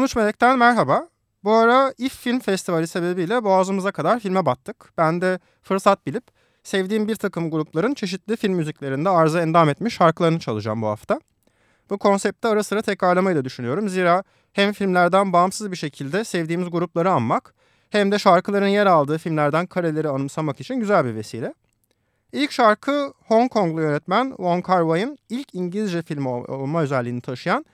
13 Melek'ten merhaba. Bu ara İF Film Festivali sebebiyle boğazımıza kadar filme battık. Ben de fırsat bilip sevdiğim bir takım grupların çeşitli film müziklerinde arıza endam etmiş şarkılarını çalacağım bu hafta. Bu konsepti ara sıra tekrarlamayı da düşünüyorum. Zira hem filmlerden bağımsız bir şekilde sevdiğimiz grupları anmak hem de şarkıların yer aldığı filmlerden kareleri anımsamak için güzel bir vesile. İlk şarkı Hong Konglu yönetmen Wong Kar Wai'ın ilk İngilizce filmi olma özelliğini taşıyan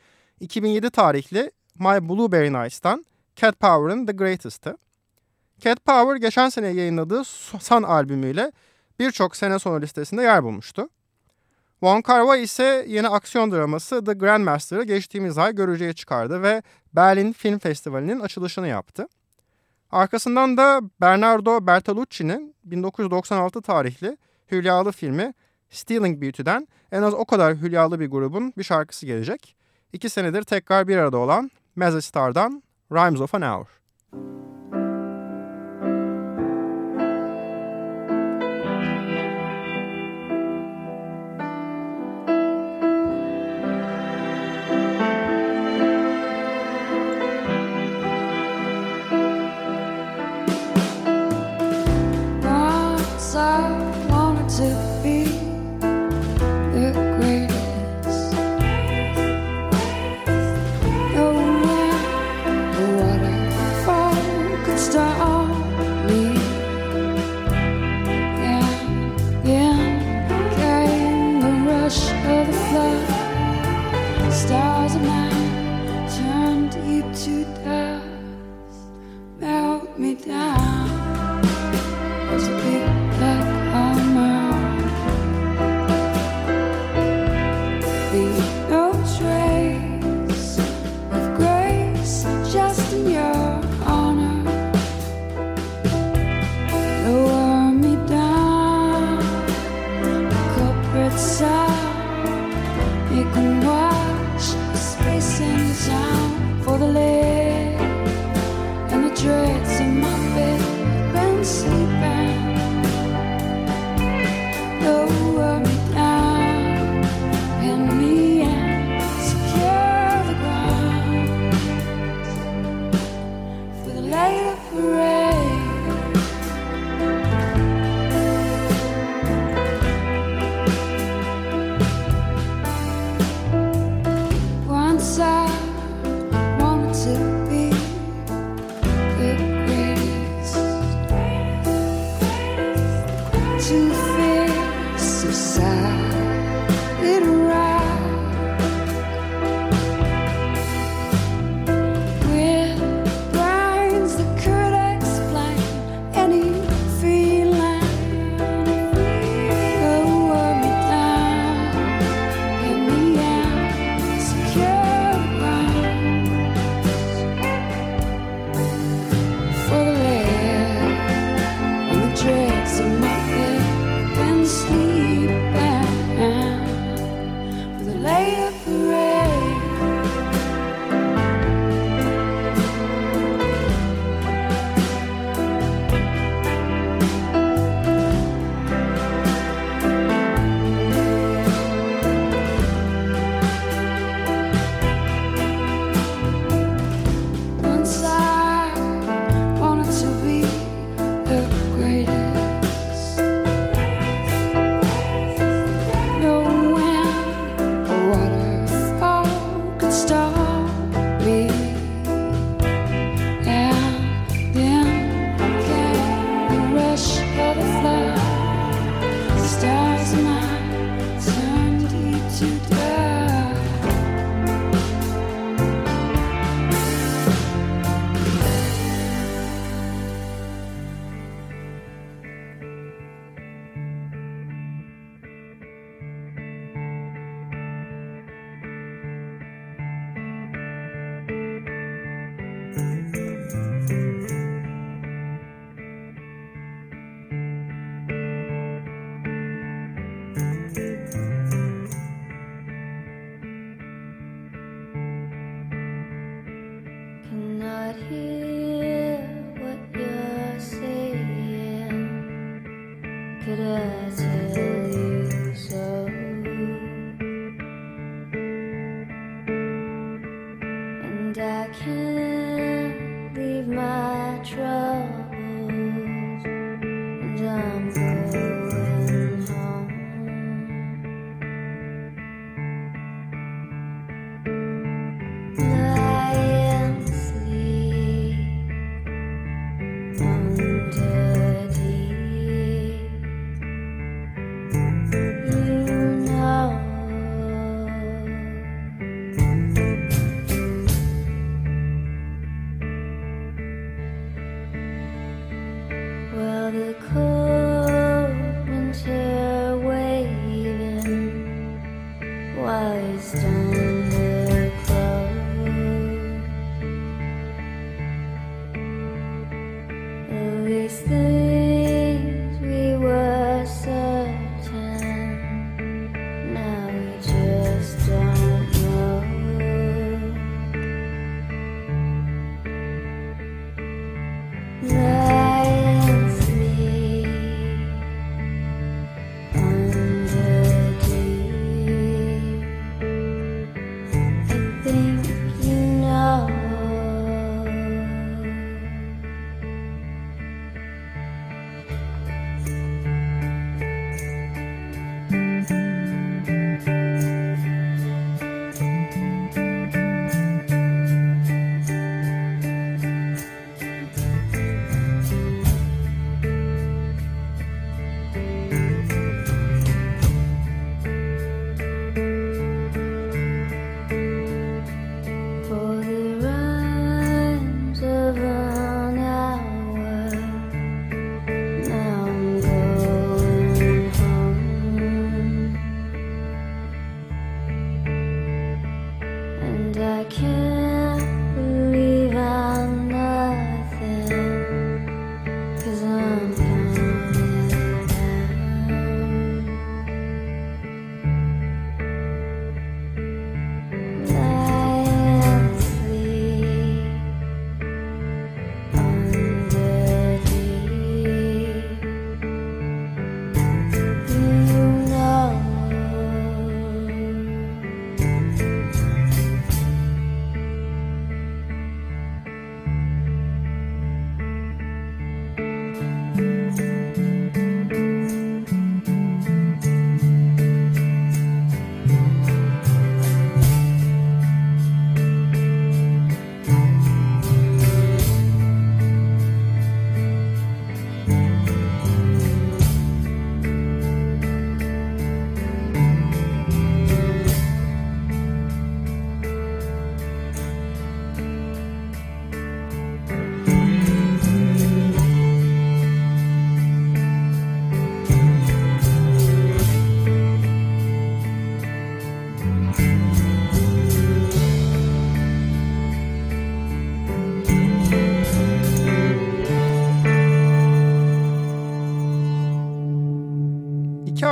2007 tarihli My Blueberry Nights'tan Cat Power'ın The Greatest'ı. Cat Power geçen sene yayınladığı Sun albümüyle birçok sene sonu listesinde yer bulmuştu. Wong Kar Wai ise yeni aksiyon draması The Grandmaster'ı geçtiğimiz ay görücüye çıkardı ve Berlin Film Festivali'nin açılışını yaptı. Arkasından da Bernardo Bertolucci'nin 1996 tarihli hülyalı filmi Stealing Beauty'den en az o kadar hülyalı bir grubun bir şarkısı gelecek. İki senedir tekrar bir arada olan Mazzy Star'dan Rhymes of an Hour.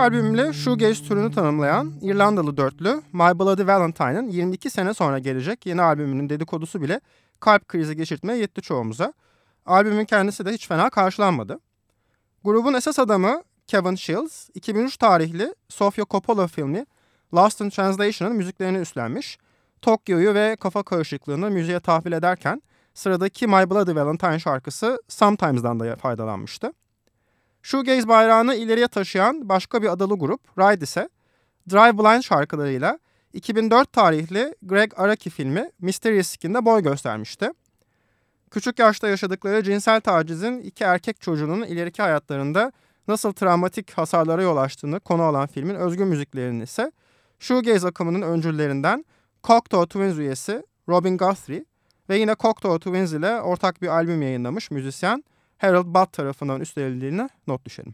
Albümle shoegaze türünü tanımlayan İrlandalı dörtlü My Bloody Valentine'ın 22 sene sonra gelecek yeni albümünün dedikodusu bile kalp krizi geçirtmeye yetti çoğumuza. Albümün kendisi de hiç fena karşılanmadı. Grubun esas adamı Kevin Shields, 2003 tarihli Sofia Coppola filmi Lost in Translation'ın müziklerini üstlenmiş. Tokyo'yu ve kafa karışıklığını müziğe tahvil ederken sıradaki My Bloody Valentine şarkısı Sometimes'dan da faydalanmıştı. Shoegaze bayrağını ileriye taşıyan başka bir adalı grup Ride ise Drive Blind şarkılarıyla 2004 tarihli Greg Araki filmi Mysterious Skin'de boy göstermişti. Küçük yaşta yaşadıkları cinsel tacizin iki erkek çocuğunun ileriki hayatlarında nasıl travmatik hasarlara yol açtığını konu alan filmin özgün müziklerini ise Shoegaze akımının öncüllerinden Cocteau Twins üyesi Robin Guthrie ve yine Cocteau Twins ile ortak bir albüm yayınlamış müzisyen Harold Butt tarafından üstlenildiğine not düşelim.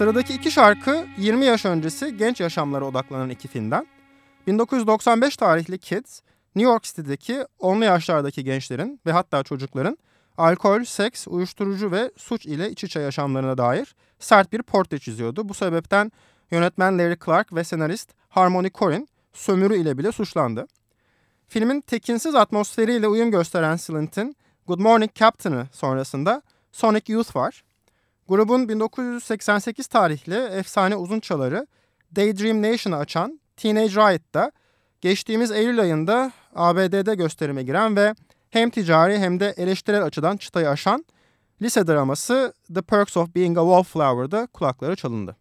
Sıradaki iki şarkı 20 yaş öncesi genç yaşamlara odaklanan iki filmden. 1995 tarihli Kids, New York City'deki onlu yaşlardaki gençlerin ve hatta çocukların alkol, seks, uyuşturucu ve suç ile iç içe yaşamlarına dair sert bir portre çiziyordu. Bu sebepten yönetmen Larry Clark ve senarist Harmony Korine sömürü ile bile suçlandı. Filmin tekinsiz atmosferiyle uyum gösteren Slint'in Good Morning Captain'ı sonrasında Sonic Youth var. Grubun 1988 tarihli efsane uzun çaları Daydream Nation'ı açan Teenage Riot'ta geçtiğimiz Eylül ayında ABD'de gösterime giren ve hem ticari hem de eleştirel açıdan çıtayı aşan lise draması The Perks of Being a Wallflower'da kulakları çalındı.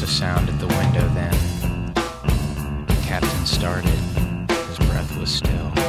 was a sound at the window then. The captain started. His breath was still.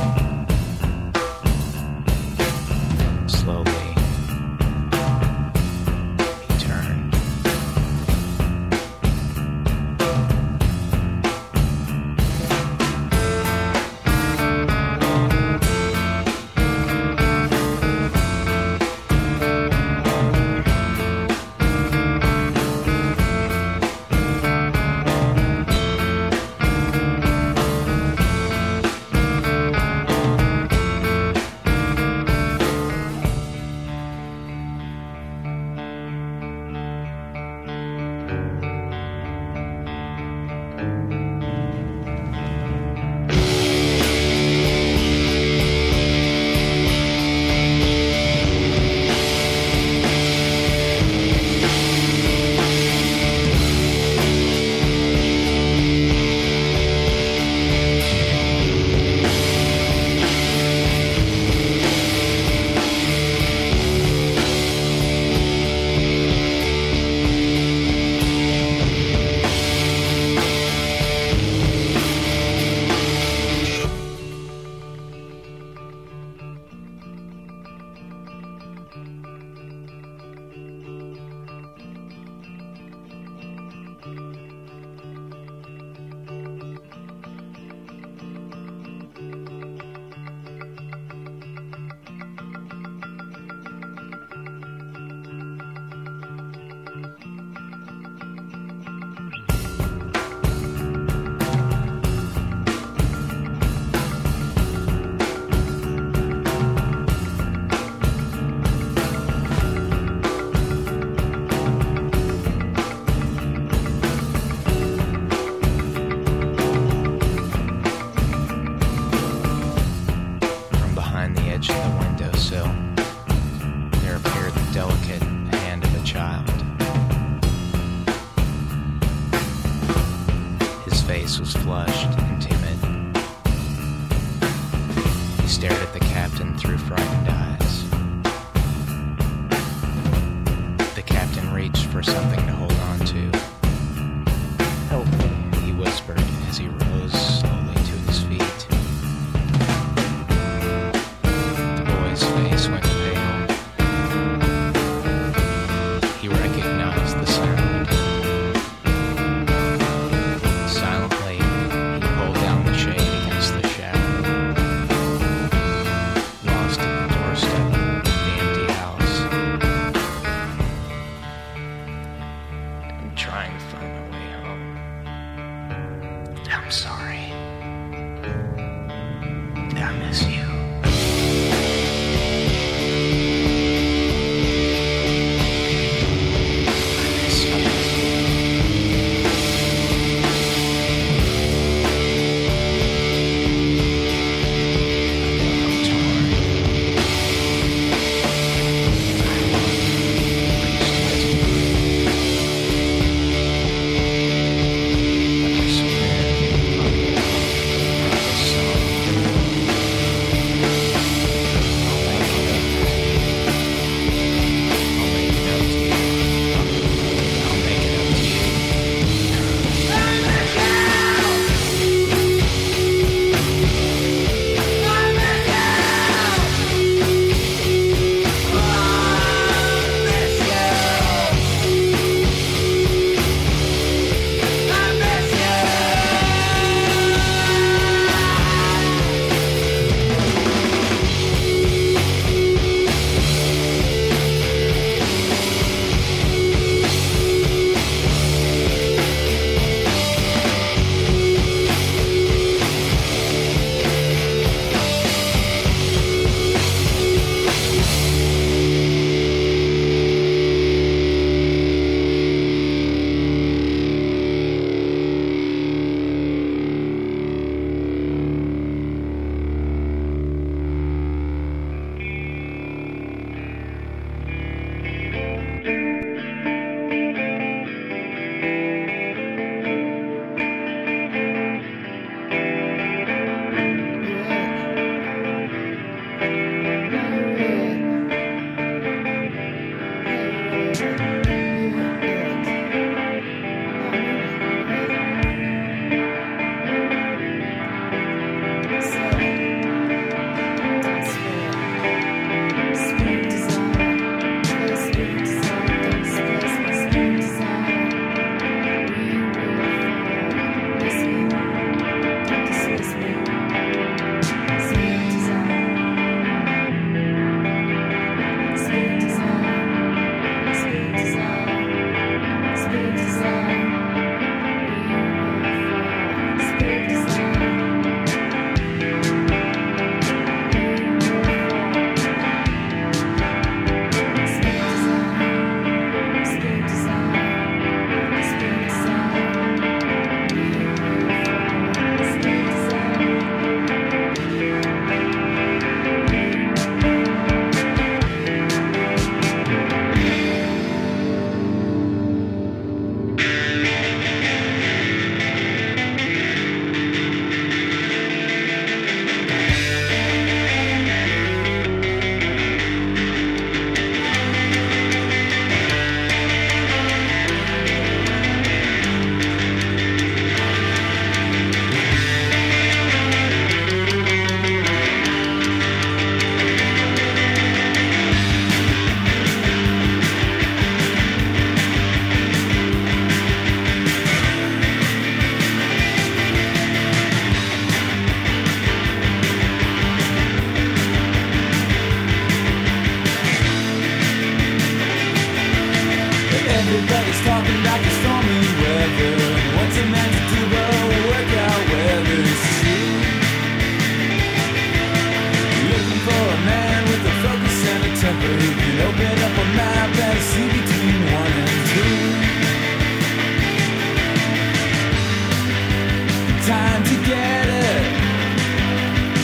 time to get it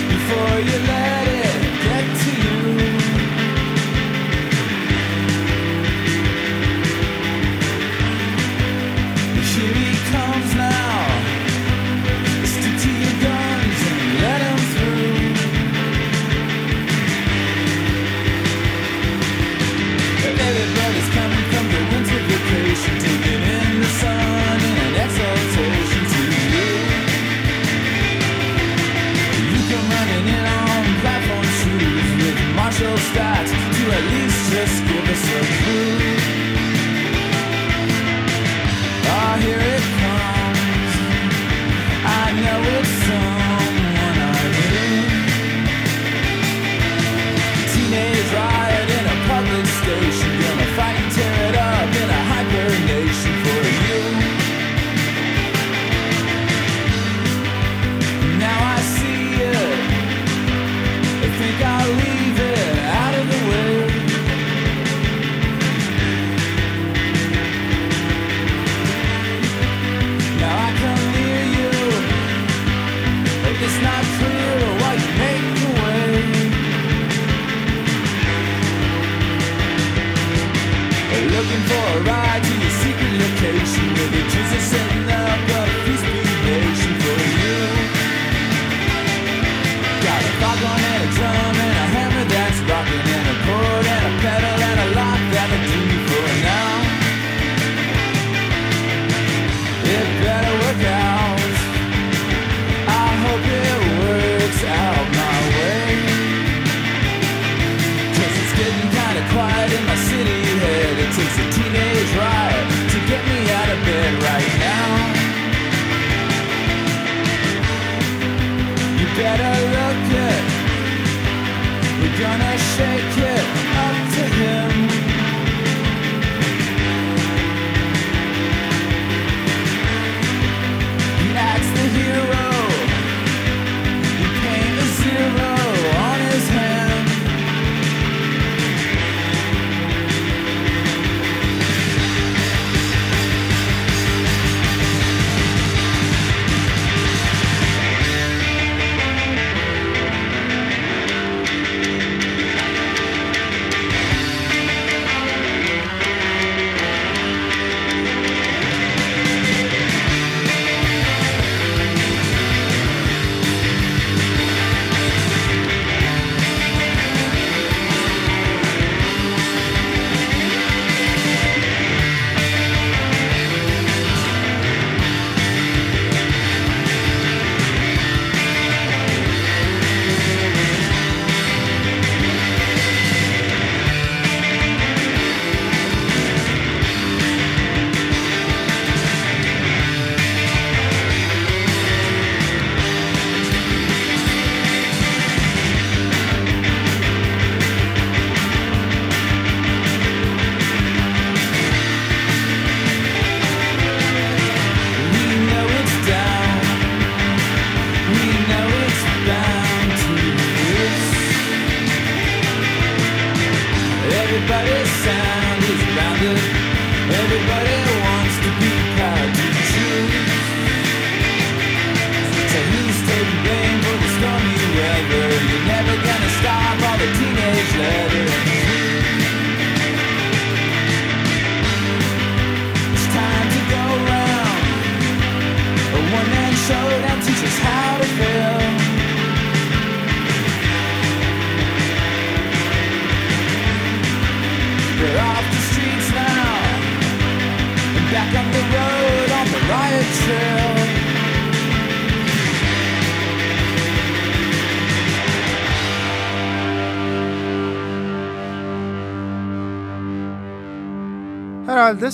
before you left.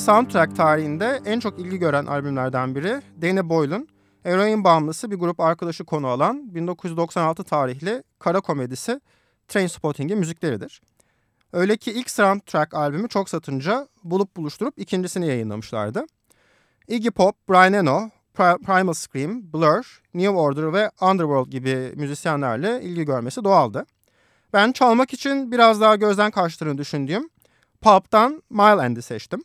soundtrack tarihinde en çok ilgi gören albümlerden biri Dana Boyle'ın eroin bağımlısı bir grup arkadaşı konu alan 1996 tarihli kara komedisi Trainspotting'in müzikleridir. Öyle ki ilk soundtrack albümü çok satınca bulup buluşturup ikincisini yayınlamışlardı. Iggy Pop, Brian Eno, Primal Scream, Blur, New Order ve Underworld gibi müzisyenlerle ilgi görmesi doğaldı. Ben çalmak için biraz daha gözden kaçtığını düşündüğüm Pulp'tan Mile End'i seçtim.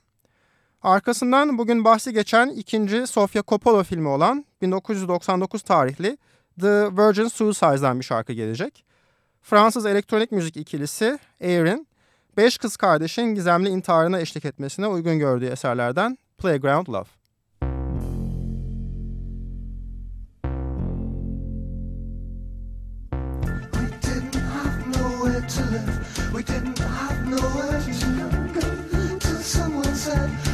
Arkasından bugün bahsi geçen ikinci Sofia Coppola filmi olan 1999 tarihli The Virgin Suicides'den bir şarkı gelecek. Fransız elektronik müzik ikilisi Air'in beş kız kardeşin gizemli intiharına eşlik etmesine uygun gördüğü eserlerden Playground Love. We didn't have nowhere to go till someone said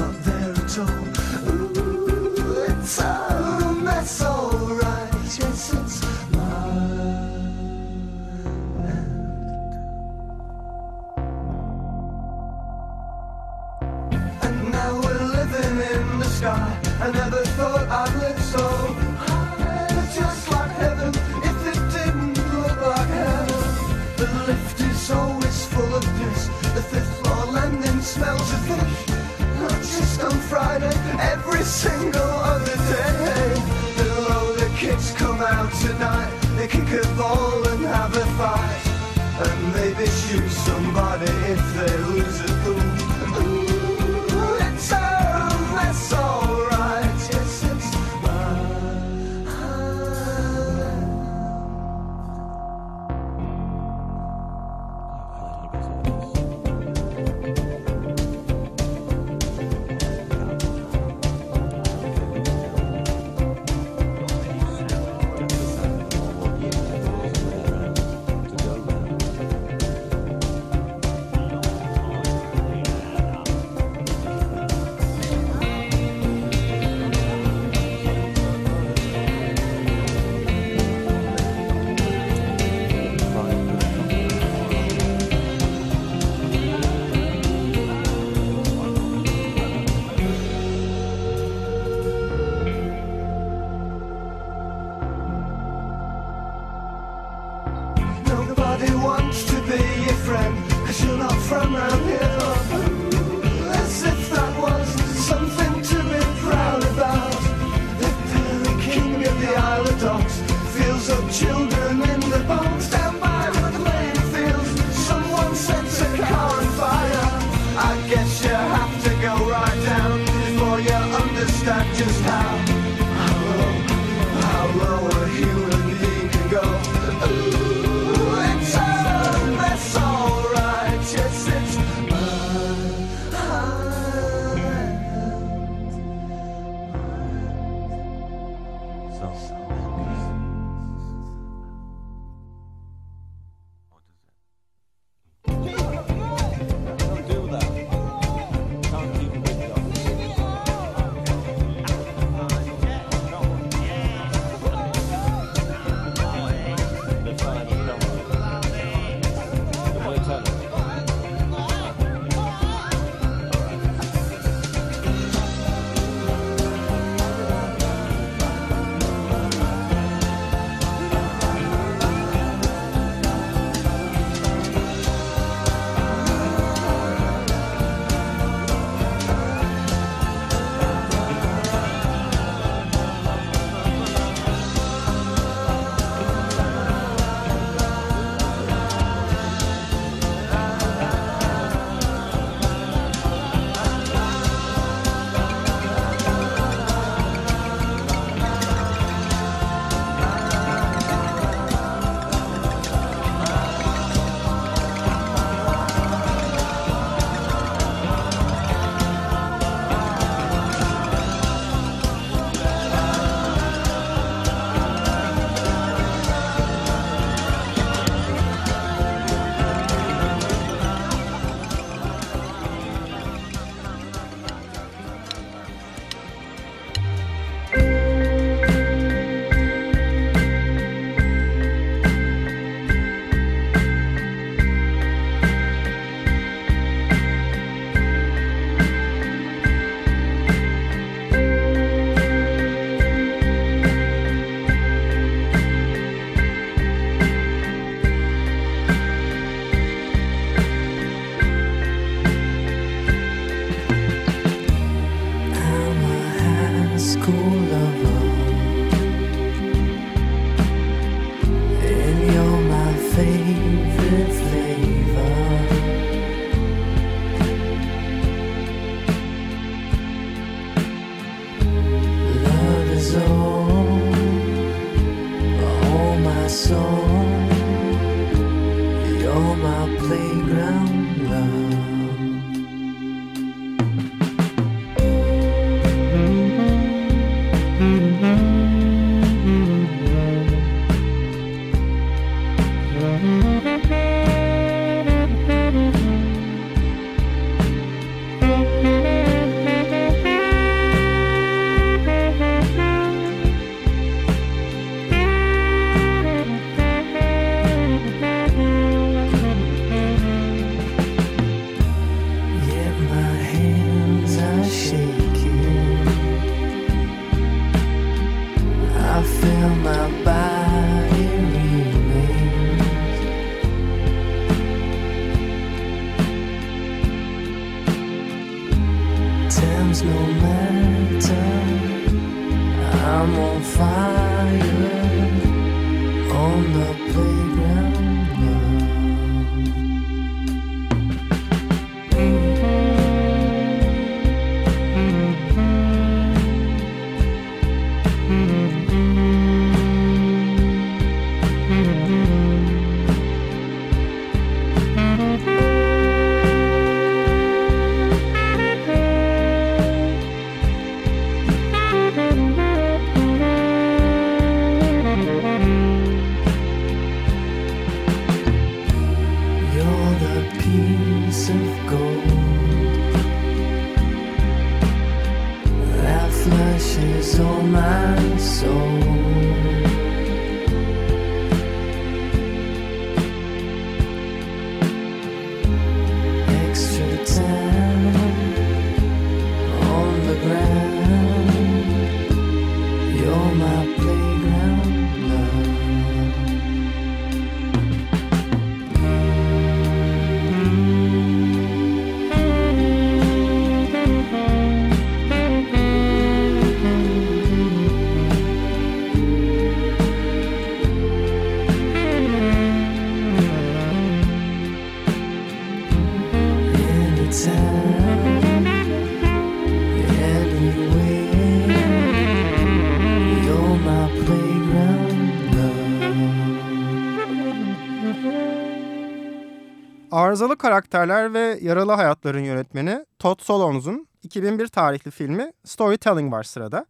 Arızalı Karakterler ve Yaralı Hayatların yönetmeni Todd Solondz'un 2001 tarihli filmi Storytelling var sırada.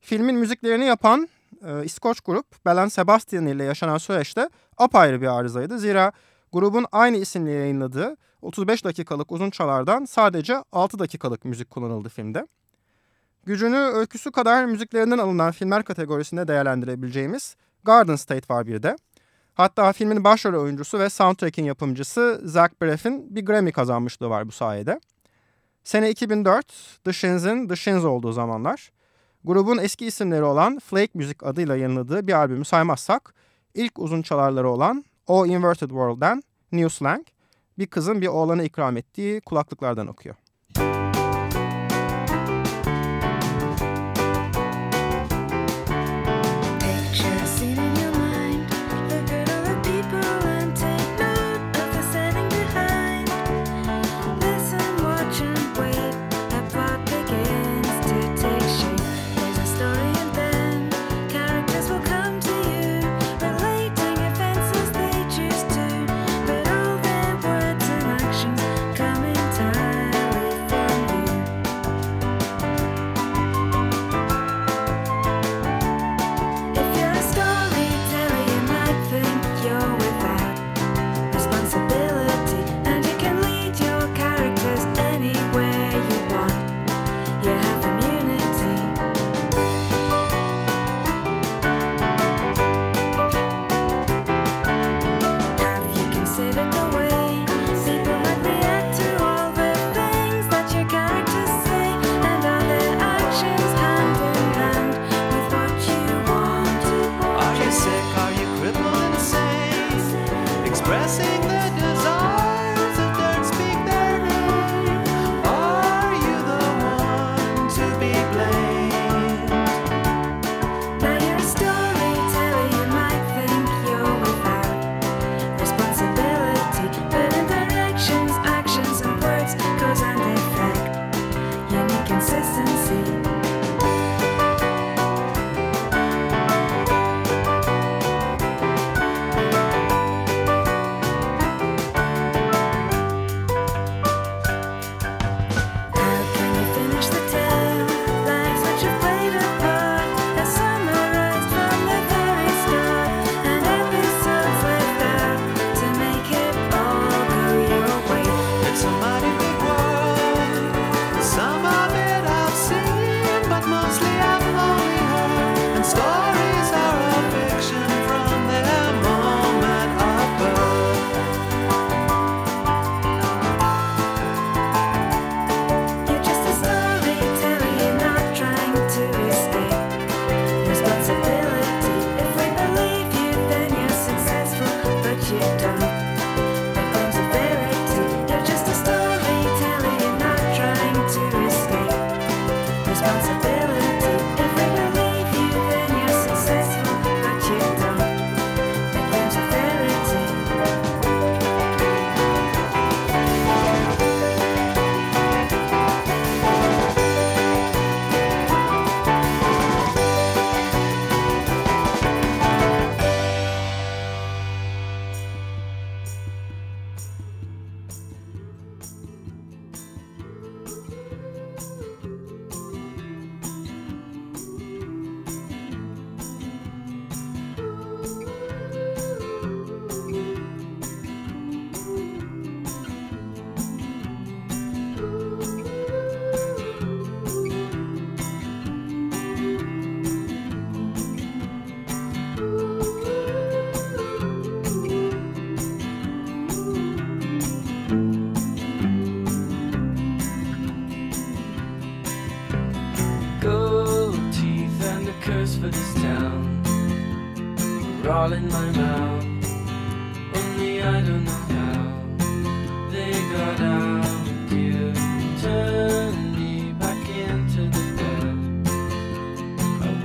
Filmin müziklerini yapan e, İskoç grup Belen Sebastian ile yaşanan süreçte apayrı bir arızaydı. Zira grubun aynı isimle yayınladığı 35 dakikalık uzun çalardan sadece 6 dakikalık müzik kullanıldı filmde. Gücünü öyküsü kadar müziklerinden alınan filmler kategorisinde değerlendirebileceğimiz Garden State var bir de. Hatta filmin başrol oyuncusu ve soundtrack'in yapımcısı Zach Braff'in bir Grammy kazanmışlığı var bu sayede. Sene 2004, The Shins'in The Shins olduğu zamanlar. Grubun eski isimleri olan Flake Music adıyla yayınladığı bir albümü saymazsak, ilk uzun çalarları olan O Inverted World'den New Slang, bir kızın bir oğlana ikram ettiği kulaklıklardan okuyor.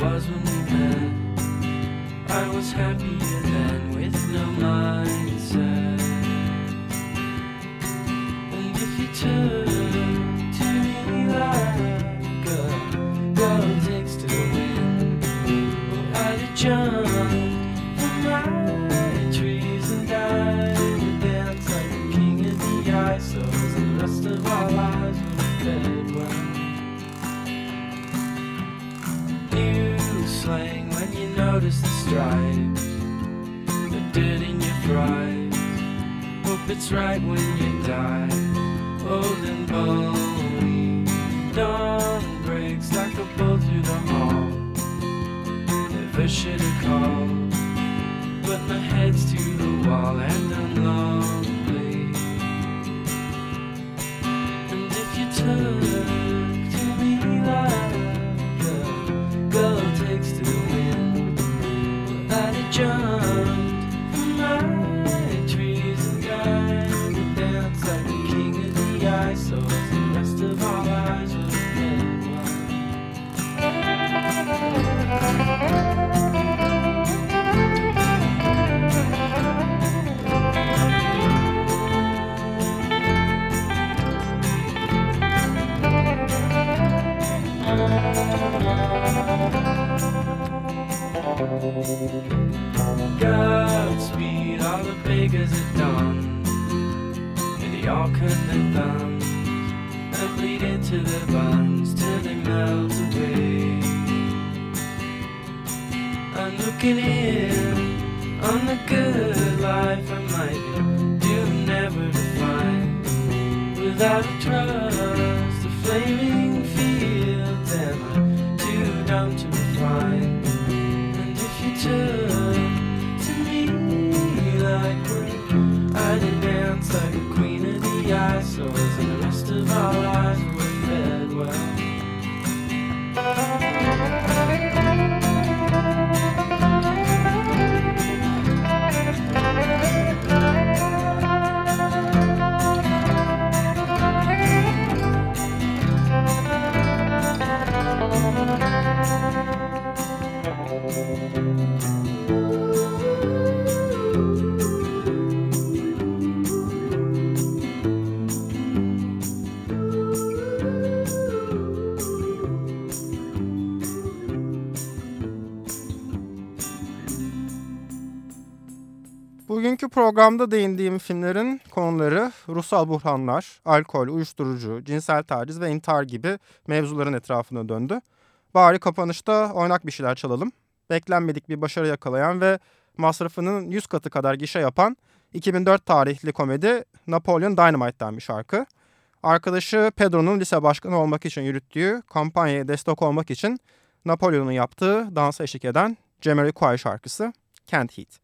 was when we met. I was happier then with no mindset. And if you turn. stripes, the dead in your fries. Hope it's right when you die. Old and bony, dawn breaks like a bolt through the hall. Never should have called, but my head's to the wall and I'm lonely. And if you turn. Godspeed, all the beggars at dawn. May they all cut their thumbs and bleed into their buns till they melt away. I'm looking in on the good life I might doomed never to find. Without a trust, the flaming circles and the rest of our lives. Bugünkü programda değindiğim filmlerin konuları ruhsal buhranlar, alkol, uyuşturucu, cinsel taciz ve intihar gibi mevzuların etrafına döndü. Bari kapanışta oynak bir şeyler çalalım. Beklenmedik bir başarı yakalayan ve masrafının 100 katı kadar gişe yapan 2004 tarihli komedi Napoleon Dynamite'den bir şarkı. Arkadaşı Pedro'nun lise başkanı olmak için yürüttüğü kampanyaya destek olmak için Napoleon'un yaptığı dansa eşlik eden Jamiroquai şarkısı Can't Heat.